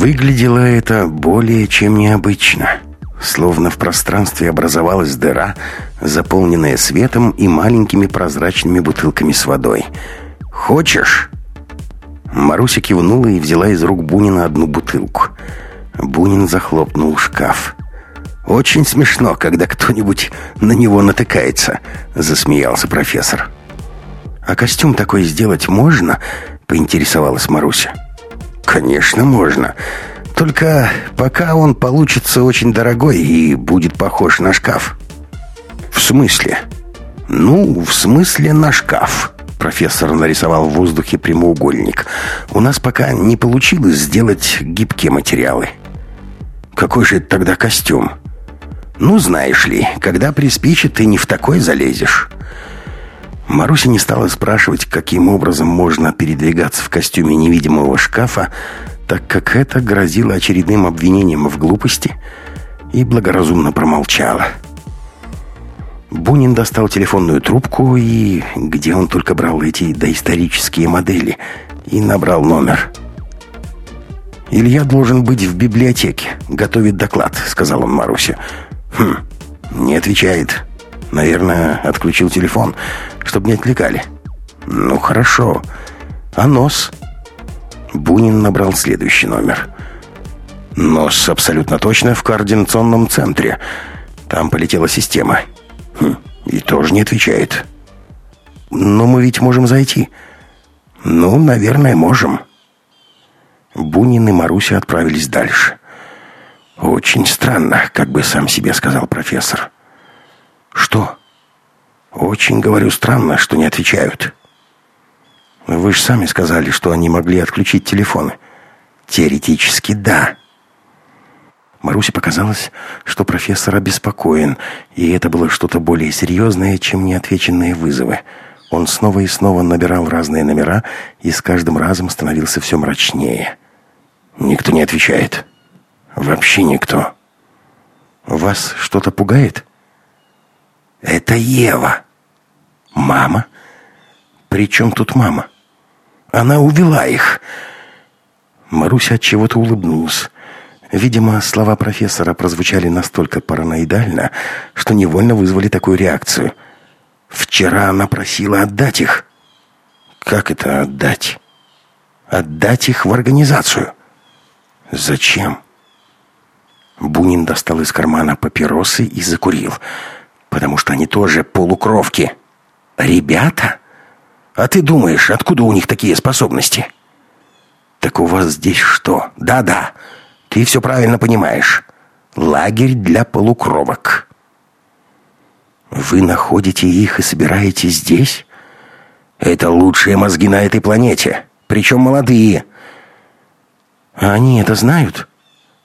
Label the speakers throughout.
Speaker 1: Выглядело это более чем необычно. Словно в пространстве образовалась дыра, заполненная светом и маленькими прозрачными бутылками с водой. «Хочешь?» Маруся кивнула и взяла из рук Бунина одну бутылку. Бунин захлопнул шкаф. «Очень смешно, когда кто-нибудь на него натыкается», — засмеялся профессор. «А костюм такой сделать можно?» — поинтересовалась Маруся. «Конечно, можно. Только пока он получится очень дорогой и будет похож на шкаф». «В смысле?» «Ну, в смысле на шкаф». Профессор нарисовал в воздухе прямоугольник. «У нас пока не получилось сделать гибкие материалы». «Какой же тогда костюм?» «Ну, знаешь ли, когда приспичит, ты не в такой залезешь». Маруся не стала спрашивать, каким образом можно передвигаться в костюме невидимого шкафа, так как это грозило очередным обвинением в глупости, и благоразумно промолчала. Бунин достал телефонную трубку и... Где он только брал эти доисторические модели? И набрал номер. «Илья должен быть в библиотеке. Готовит доклад», — сказал он Марусе. «Хм, не отвечает. Наверное, отключил телефон, чтобы не отвлекали. Ну, хорошо. А нос? Бунин набрал следующий номер. Нос абсолютно точно в координационном центре. Там полетела система. Хм, и тоже не отвечает. Но мы ведь можем зайти. Ну, наверное, можем. Бунин и Маруся отправились дальше. Очень странно, как бы сам себе сказал профессор. «Что?» «Очень, говорю, странно, что не отвечают». «Вы же сами сказали, что они могли отключить телефоны». «Теоретически, да». Марусе показалось, что профессор обеспокоен, и это было что-то более серьезное, чем неотвеченные вызовы. Он снова и снова набирал разные номера и с каждым разом становился все мрачнее. «Никто не отвечает. Вообще никто. Вас что-то пугает?» Это Ева. Мама? При чем тут мама? Она увела их. Маруся от чего-то улыбнулась. Видимо, слова профессора прозвучали настолько параноидально, что невольно вызвали такую реакцию. Вчера она просила отдать их. Как это отдать? Отдать их в организацию. Зачем? Бунин достал из кармана папиросы и закурил потому что они тоже полукровки. Ребята? А ты думаешь, откуда у них такие способности? Так у вас здесь что? Да-да, ты все правильно понимаешь. Лагерь для полукровок. Вы находите их и собираете здесь? Это лучшие мозги на этой планете, причем молодые. А они это знают?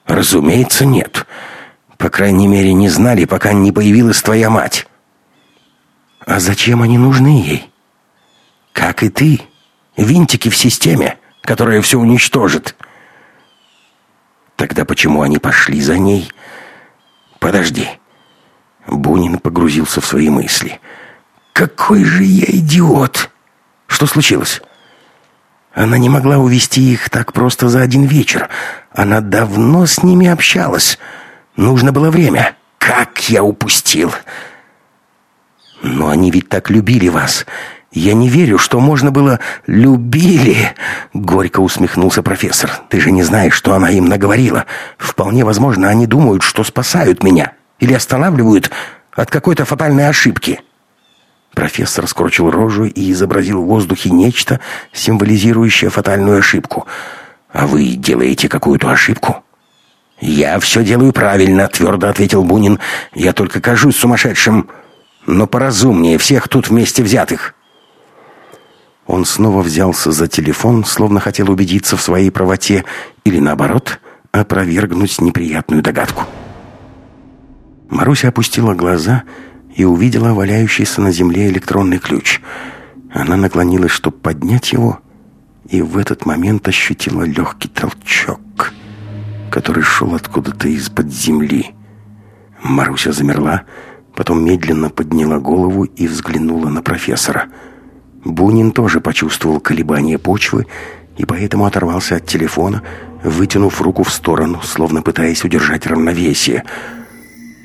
Speaker 1: Разумеется, нет. Нет. По крайней мере, не знали, пока не появилась твоя мать. А зачем они нужны ей? Как и ты. Винтики в системе, которая все уничтожит. Тогда почему они пошли за ней? Подожди. Бунин погрузился в свои мысли. Какой же я идиот! Что случилось? Она не могла увести их так просто за один вечер. Она давно с ними общалась. Нужно было время. Как я упустил! Но они ведь так любили вас. Я не верю, что можно было... Любили!» Горько усмехнулся профессор. «Ты же не знаешь, что она им наговорила. Вполне возможно, они думают, что спасают меня. Или останавливают от какой-то фатальной ошибки». Профессор скручил рожу и изобразил в воздухе нечто, символизирующее фатальную ошибку. «А вы делаете какую-то ошибку?» «Я все делаю правильно», — твердо ответил Бунин. «Я только кажусь сумасшедшим, но поразумнее всех тут вместе взятых». Он снова взялся за телефон, словно хотел убедиться в своей правоте или, наоборот, опровергнуть неприятную догадку. Маруся опустила глаза и увидела валяющийся на земле электронный ключ. Она наклонилась, чтобы поднять его, и в этот момент ощутила легкий толчок — который шел откуда-то из-под земли. Маруся замерла, потом медленно подняла голову и взглянула на профессора. Бунин тоже почувствовал колебание почвы и поэтому оторвался от телефона, вытянув руку в сторону, словно пытаясь удержать равновесие.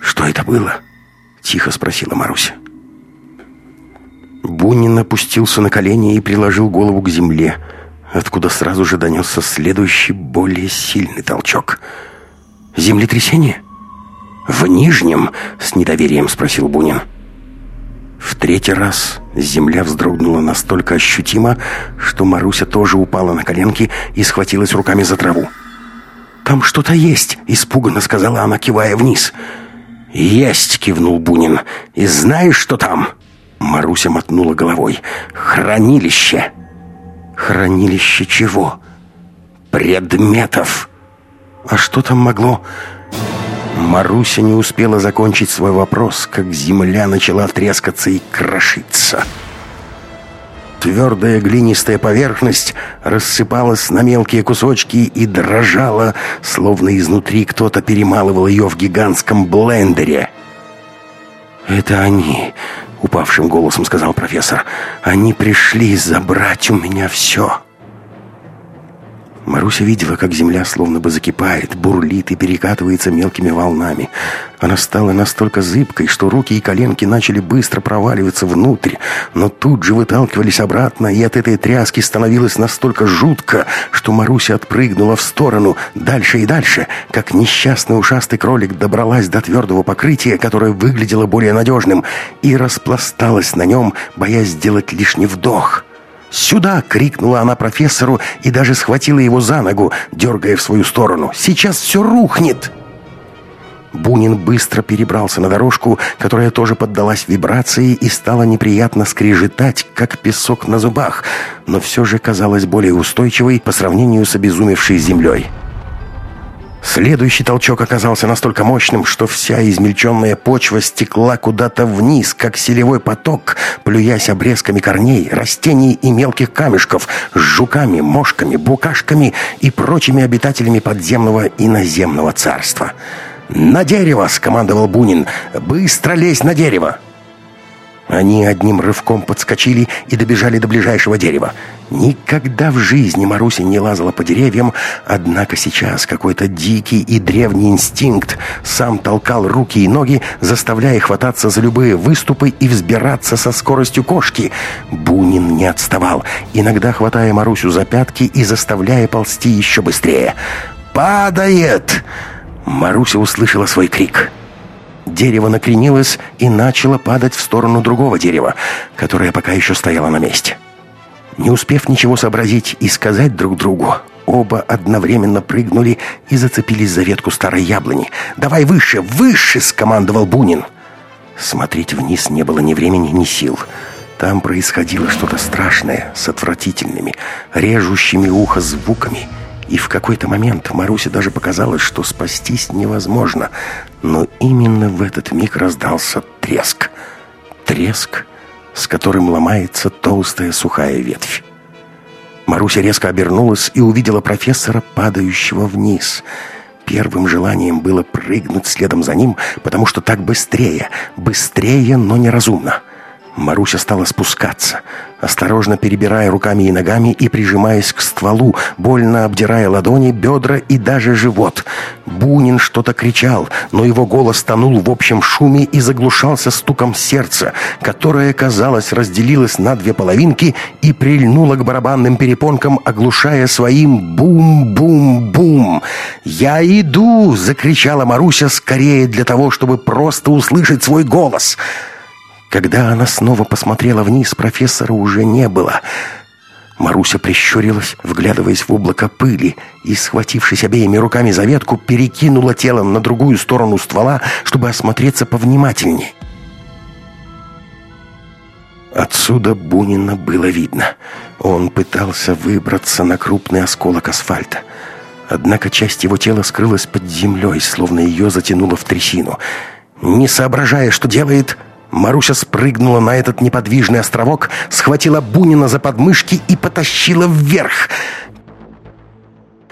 Speaker 1: «Что это было?» — тихо спросила Маруся. Бунин опустился на колени и приложил голову к земле, откуда сразу же донесся следующий, более сильный толчок. «Землетрясение?» «В Нижнем?» — с недоверием спросил Бунин. В третий раз земля вздрогнула настолько ощутимо, что Маруся тоже упала на коленки и схватилась руками за траву. «Там что-то есть!» — испуганно сказала она, кивая вниз. «Есть!» — кивнул Бунин. «И знаешь, что там?» Маруся мотнула головой. «Хранилище!» «Хранилище чего?» «Предметов!» «А что там могло?» Маруся не успела закончить свой вопрос, как земля начала трескаться и крошиться. Твердая глинистая поверхность рассыпалась на мелкие кусочки и дрожала, словно изнутри кто-то перемалывал ее в гигантском блендере. «Это они», — упавшим голосом сказал профессор. «Они пришли забрать у меня все». Маруся видела, как земля словно бы закипает, бурлит и перекатывается мелкими волнами. Она стала настолько зыбкой, что руки и коленки начали быстро проваливаться внутрь, но тут же выталкивались обратно, и от этой тряски становилось настолько жутко, что Маруся отпрыгнула в сторону, дальше и дальше, как несчастный ушастый кролик добралась до твердого покрытия, которое выглядело более надежным, и распласталась на нем, боясь сделать лишний вдох. «Сюда!» — крикнула она профессору и даже схватила его за ногу, дергая в свою сторону. «Сейчас все рухнет!» Бунин быстро перебрался на дорожку, которая тоже поддалась вибрации и стала неприятно скрежетать, как песок на зубах, но все же казалась более устойчивой по сравнению с обезумевшей землей. Следующий толчок оказался настолько мощным, что вся измельченная почва стекла куда-то вниз, как селевой поток, плюясь обрезками корней, растений и мелких камешков, с жуками, мошками, букашками и прочими обитателями подземного и наземного царства. «На дерево!» — скомандовал Бунин. «Быстро лезь на дерево!» Они одним рывком подскочили и добежали до ближайшего дерева. Никогда в жизни Маруся не лазала по деревьям, однако сейчас какой-то дикий и древний инстинкт сам толкал руки и ноги, заставляя хвататься за любые выступы и взбираться со скоростью кошки. Бунин не отставал, иногда хватая Марусю за пятки и заставляя ползти еще быстрее. «Падает!» Маруся услышала свой крик. Дерево накренилось и начало падать в сторону другого дерева, которое пока еще стояло на месте. Не успев ничего сообразить и сказать друг другу, оба одновременно прыгнули и зацепились за ветку старой яблони. «Давай выше, выше!» — скомандовал Бунин. Смотреть вниз не было ни времени, ни сил. Там происходило что-то страшное, с отвратительными, режущими ухо звуками — и в какой-то момент Марусе даже показалось, что спастись невозможно. Но именно в этот миг раздался треск. Треск, с которым ломается толстая сухая ветвь. Маруся резко обернулась и увидела профессора, падающего вниз. Первым желанием было прыгнуть следом за ним, потому что так быстрее, быстрее, но неразумно. Маруся стала спускаться, осторожно перебирая руками и ногами и прижимаясь к стволу, больно обдирая ладони, бедра и даже живот. Бунин что-то кричал, но его голос тонул в общем шуме и заглушался стуком сердца, которое, казалось, разделилось на две половинки и прильнуло к барабанным перепонкам, оглушая своим бум-бум-бум. «Я иду!» — закричала Маруся скорее для того, чтобы просто услышать свой голос — когда она снова посмотрела вниз, профессора уже не было. Маруся прищурилась, вглядываясь в облако пыли, и, схватившись обеими руками за ветку, перекинула тело на другую сторону ствола, чтобы осмотреться повнимательнее. Отсюда Бунина было видно. Он пытался выбраться на крупный осколок асфальта. Однако часть его тела скрылась под землей, словно ее затянуло в трясину. Не соображая, что делает, Маруся спрыгнула на этот неподвижный островок, схватила Бунина за подмышки и потащила вверх.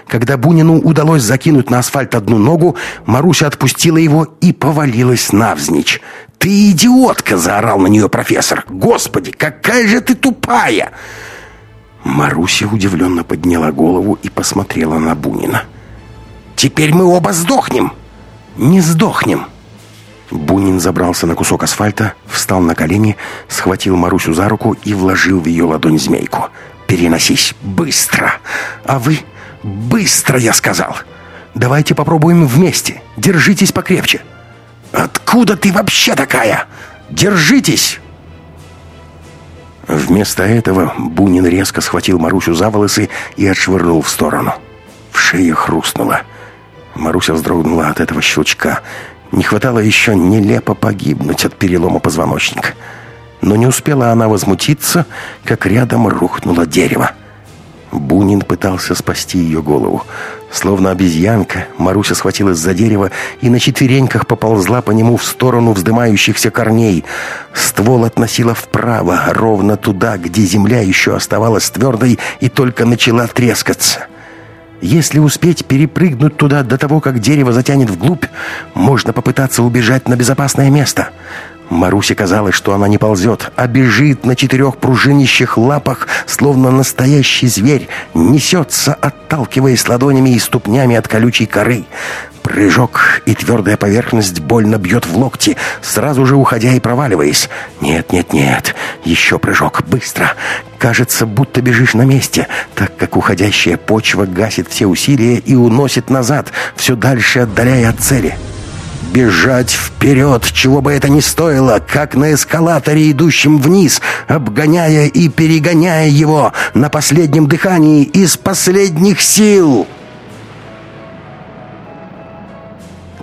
Speaker 1: Когда Бунину удалось закинуть на асфальт одну ногу, Маруся отпустила его и повалилась навзничь. «Ты идиотка!» — заорал на нее профессор. «Господи, какая же ты тупая!» Маруся удивленно подняла голову и посмотрела на Бунина. Теперь мы оба сдохнем!» «Не сдохнем!» Бунин забрался на кусок асфальта, встал на колени, схватил Марусю за руку и вложил в ее ладонь змейку. «Переносись! Быстро! А вы? Быстро, я сказал! Давайте попробуем вместе! Держитесь покрепче!» «Откуда ты вообще такая? Держитесь!» Вместо этого Бунин резко схватил Марусю за волосы и отшвырнул в сторону. В шее хрустнуло. Маруся вздрогнула от этого щелчка. Не хватало еще нелепо погибнуть от перелома позвоночника. Но не успела она возмутиться, как рядом рухнуло дерево. Бунин пытался спасти ее голову. Словно обезьянка, Маруся схватилась за дерево и на четвереньках поползла по нему в сторону вздымающихся корней. Ствол относила вправо, ровно туда, где земля еще оставалась твердой и только начала трескаться. Если успеть перепрыгнуть туда до того, как дерево затянет вглубь, можно попытаться убежать на безопасное место. Марусе казалось, что она не ползет, а бежит на четырех пружинищих лапах, словно настоящий зверь, несется, отталкиваясь ладонями и ступнями от колючей коры. Прыжок, и твердая поверхность больно бьет в локти, сразу же уходя и проваливаясь. Нет, нет, нет, еще прыжок, быстро. Кажется, будто бежишь на месте, так как уходящая почва гасит все усилия и уносит назад, все дальше отдаляя от цели бежать вперед, чего бы это ни стоило, как на эскалаторе, идущем вниз, обгоняя и перегоняя его на последнем дыхании из последних сил.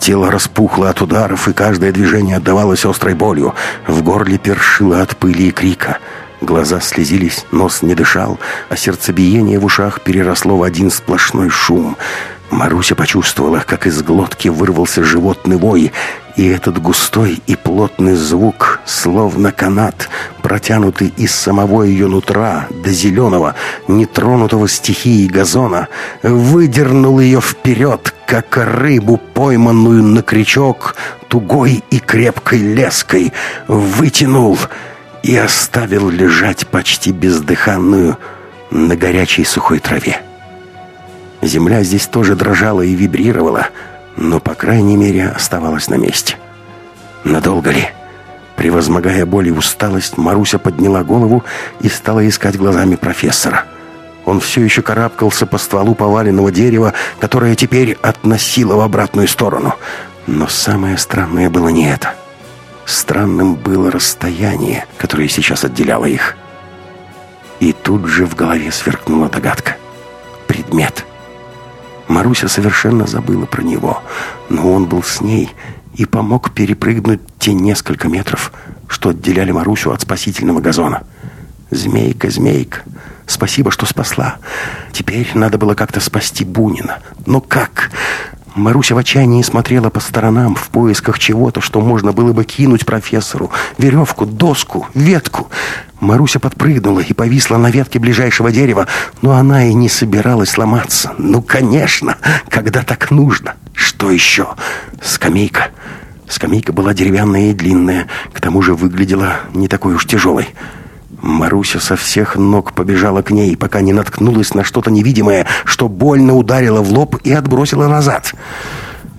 Speaker 1: Тело распухло от ударов, и каждое движение отдавалось острой болью. В горле першило от пыли и крика. Глаза слезились, нос не дышал, а сердцебиение в ушах переросло в один сплошной шум — Маруся почувствовала, как из глотки вырвался животный вой, и этот густой и плотный звук, словно канат, протянутый из самого ее нутра до зеленого, нетронутого стихией газона, выдернул ее вперед, как рыбу, пойманную на крючок, тугой и крепкой леской, вытянул и оставил лежать почти бездыханную на горячей сухой траве. Земля здесь тоже дрожала и вибрировала, но, по крайней мере, оставалась на месте. Надолго ли? Превозмогая боль и усталость, Маруся подняла голову и стала искать глазами профессора. Он все еще карабкался по стволу поваленного дерева, которое теперь относило в обратную сторону. Но самое странное было не это. Странным было расстояние, которое сейчас отделяло их. И тут же в голове сверкнула догадка. Предмет — Маруся совершенно забыла про него, но он был с ней и помог перепрыгнуть те несколько метров, что отделяли Марусю от спасительного газона. «Змейка, змейка, спасибо, что спасла. Теперь надо было как-то спасти Бунина. Но как? Маруся в отчаянии смотрела по сторонам в поисках чего-то, что можно было бы кинуть профессору. Веревку, доску, ветку. Маруся подпрыгнула и повисла на ветке ближайшего дерева, но она и не собиралась ломаться. Ну, конечно, когда так нужно. Что еще? Скамейка. Скамейка была деревянная и длинная, к тому же выглядела не такой уж тяжелой. Маруся со всех ног побежала к ней, пока не наткнулась на что-то невидимое, что больно ударило в лоб и отбросило назад.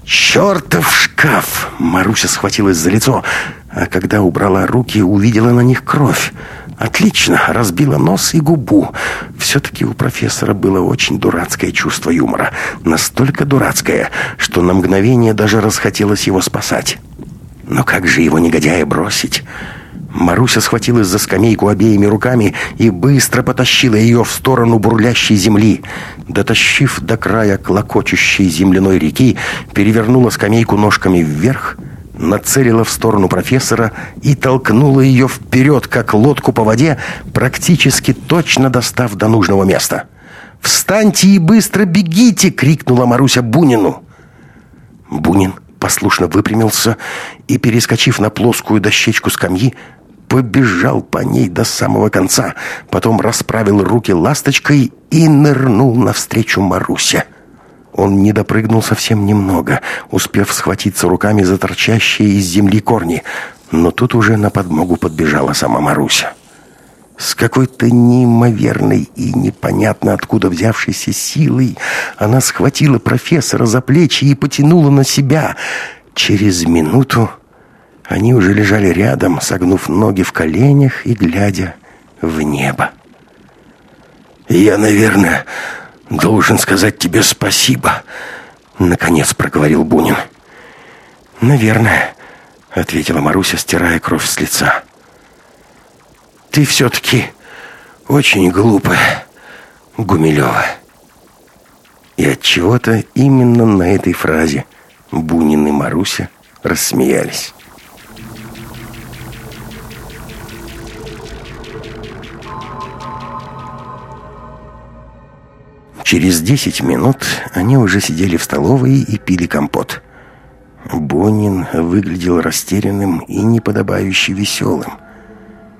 Speaker 1: «Чертов шкаф!» Маруся схватилась за лицо, а когда убрала руки, увидела на них кровь. «Отлично!» Разбила нос и губу. Все-таки у профессора было очень дурацкое чувство юмора. Настолько дурацкое, что на мгновение даже расхотелось его спасать. Но как же его негодяя бросить? Маруся схватилась за скамейку обеими руками и быстро потащила ее в сторону бурлящей земли. Дотащив до края клокочущей земляной реки, перевернула скамейку ножками вверх, нацелила в сторону профессора и толкнула ее вперед, как лодку по воде, практически точно достав до нужного места. «Встаньте и быстро бегите!» — крикнула Маруся Бунину. Бунин послушно выпрямился и, перескочив на плоскую дощечку скамьи, побежал по ней до самого конца, потом расправил руки ласточкой и нырнул навстречу Марусе. Он не допрыгнул совсем немного, успев схватиться руками за торчащие из земли корни, но тут уже на подмогу подбежала сама Маруся. С какой-то неимоверной и непонятно откуда взявшейся силой она схватила профессора за плечи и потянула на себя. Через минуту они уже лежали рядом, согнув ноги в коленях и глядя в небо. «Я, наверное, должен сказать тебе спасибо», — наконец проговорил Бунин.
Speaker 2: «Наверное», — ответила Маруся, стирая кровь с лица. «Ты все-таки очень глупая, Гумилева». И от чего то именно на этой фразе Бунин и Маруся рассмеялись. Через десять минут они уже сидели в столовой и пили компот. Бонин выглядел растерянным и неподобающе веселым.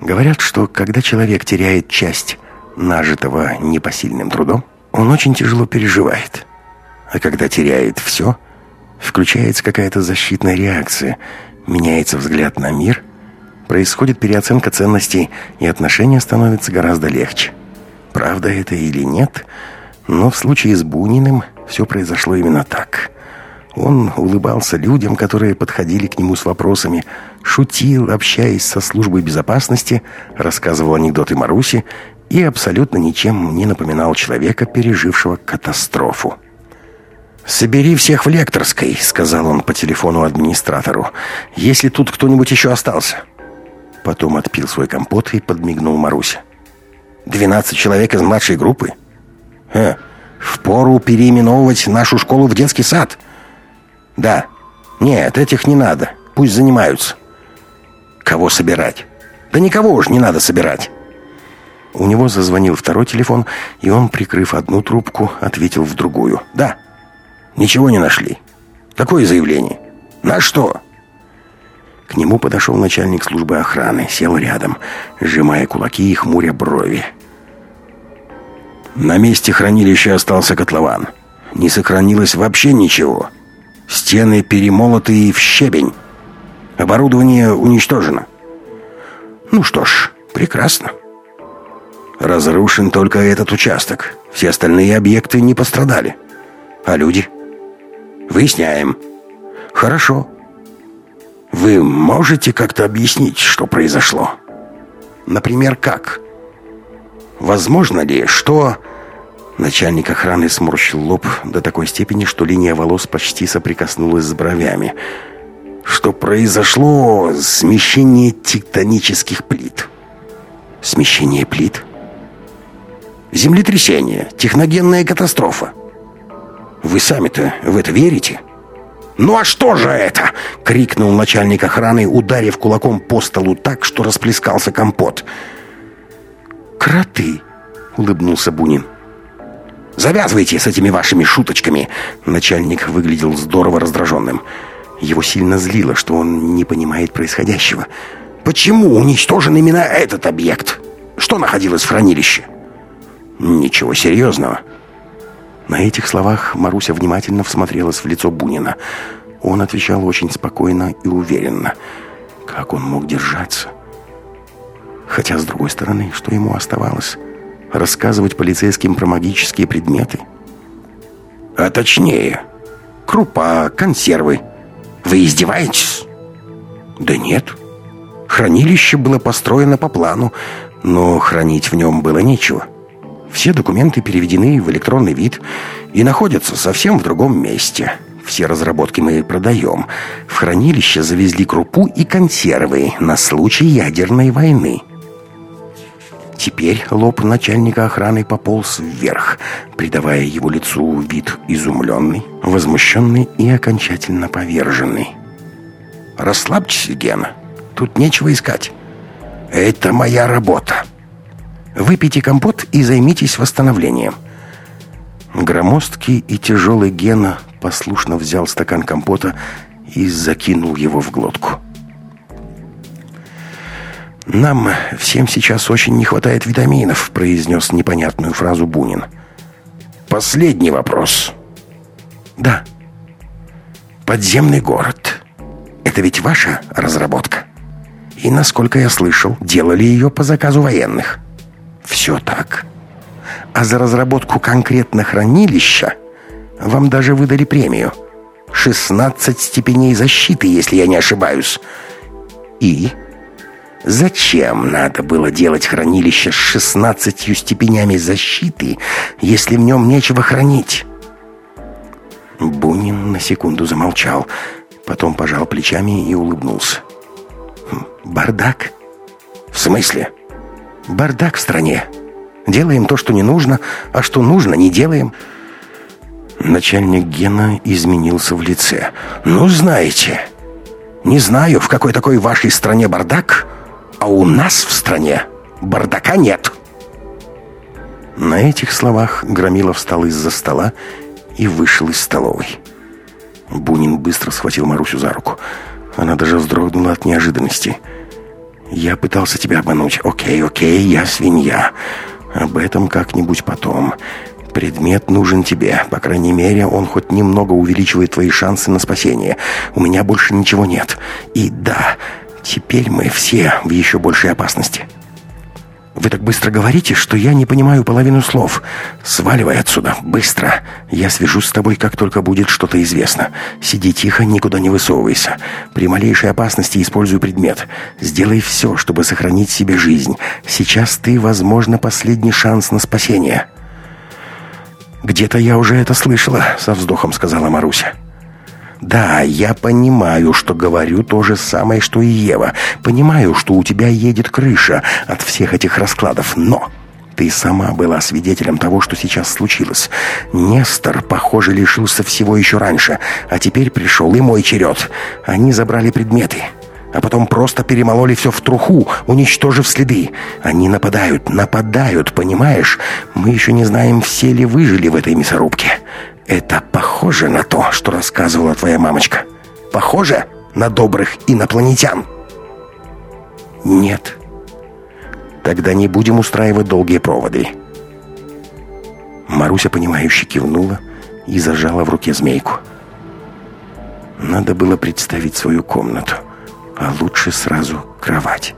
Speaker 2: Говорят, что когда человек теряет часть нажитого непосильным трудом, он очень тяжело переживает. А когда теряет все, включается какая-то защитная реакция, меняется взгляд на мир, происходит переоценка ценностей, и отношения становятся гораздо легче. Правда это или нет – но в случае с Буниным все произошло именно так. Он улыбался людям, которые подходили к нему с вопросами, шутил, общаясь со службой безопасности, рассказывал анекдоты Маруси и абсолютно ничем не напоминал человека, пережившего катастрофу. «Собери всех в лекторской», — сказал он по телефону администратору, «если тут кто-нибудь еще остался». Потом отпил свой компот и подмигнул Маруся. «Двенадцать человек из младшей группы?» Э, впору переименовывать нашу школу в детский сад. Да. Нет, этих не надо. Пусть занимаются. Кого собирать? Да никого уж не надо собирать. У него зазвонил второй телефон, и он, прикрыв одну трубку, ответил в другую. Да. Ничего не нашли. Какое заявление? На что? К нему подошел начальник службы охраны, сел рядом, сжимая кулаки и хмуря брови. На месте хранилища остался котлован. Не сохранилось вообще ничего. Стены перемолоты в щебень. Оборудование уничтожено. Ну что ж, прекрасно. Разрушен только этот участок. Все остальные объекты не пострадали. А люди? Выясняем. Хорошо. Вы можете как-то объяснить, что произошло? Например, как? Возможно ли, что Начальник охраны сморщил лоб до такой степени, что линия волос почти соприкоснулась с бровями. Что произошло смещение тектонических плит. Смещение плит? Землетрясение, техногенная катастрофа. Вы сами-то в это верите? «Ну а что же это?» — крикнул начальник охраны, ударив кулаком по столу так, что расплескался компот. «Кроты!» — улыбнулся Бунин. Завязывайте с этими вашими шуточками!» Начальник выглядел здорово раздраженным. Его сильно злило, что он не понимает происходящего. «Почему уничтожен именно этот объект? Что находилось в хранилище?» «Ничего серьезного». На этих словах Маруся внимательно всмотрелась в лицо Бунина. Он отвечал очень спокойно и уверенно. Как он мог держаться? Хотя, с другой стороны, что ему оставалось? Рассказывать полицейским про магические предметы? А точнее, крупа, консервы. Вы издеваетесь? Да нет. Хранилище было построено по плану, но хранить в нем было нечего. Все документы переведены в электронный вид и находятся совсем в другом месте. Все разработки мы продаем. В хранилище завезли крупу и консервы на случай ядерной войны. Теперь лоб начальника охраны пополз вверх, придавая его лицу вид изумленный, возмущенный и окончательно поверженный. «Расслабьтесь, Гена. Тут нечего искать. Это моя работа. Выпейте компот и займитесь восстановлением». Громоздкий и тяжелый Гена послушно взял стакан компота и закинул его в глотку. «Нам всем сейчас очень не хватает витаминов», — произнес непонятную фразу Бунин. «Последний вопрос». «Да». «Подземный город. Это ведь ваша разработка?» «И, насколько я слышал, делали ее по заказу военных».
Speaker 1: Все так. А за разработку конкретно хранилища вам даже выдали премию. 16 степеней защиты, если я не ошибаюсь. И зачем надо было делать хранилище с 16 степенями защиты, если в нем нечего хранить? Бунин на секунду замолчал, потом пожал плечами и улыбнулся. «Хм, «Бардак?» «В смысле?» «Бардак в стране. Делаем то, что не нужно, а что нужно, не делаем». Начальник Гена изменился в лице. «Ну, знаете, не знаю, в какой такой вашей стране бардак, а у нас в стране бардака нет». На этих словах Громилов встал из-за стола и вышел из столовой. Бунин быстро схватил Марусю за руку. Она даже вздрогнула от неожиданности. «Я пытался тебя обмануть. Окей, окей, я свинья. Об этом как-нибудь потом. Предмет нужен тебе. По крайней мере, он хоть немного увеличивает твои шансы на спасение. У меня больше ничего нет. И да, теперь мы все в еще большей опасности». Вы так быстро говорите, что я не понимаю половину слов. Сваливай отсюда, быстро. Я свяжусь с тобой, как только будет что-то известно. Сиди тихо, никуда не высовывайся. При малейшей опасности используй предмет. Сделай все, чтобы сохранить себе жизнь. Сейчас ты, возможно, последний шанс на спасение». «Где-то я уже это слышала», — со вздохом сказала Маруся. Да, я понимаю, что говорю то же самое, что и Ева. Понимаю, что у тебя едет крыша от всех этих раскладов, но... Ты сама была свидетелем того, что сейчас случилось. Нестор, похоже, лишился всего еще раньше, а теперь пришел и мой черед. Они забрали предметы, а потом просто перемололи все в труху, уничтожив следы. Они нападают, нападают, понимаешь? Мы еще не знаем, все ли выжили в этой мясорубке. Это похоже на то, что рассказывала твоя мамочка? Похоже на добрых инопланетян? Нет. Тогда не будем устраивать долгие проводы. Маруся, понимающе кивнула и зажала в руке змейку. Надо было представить свою комнату, а лучше сразу кровать.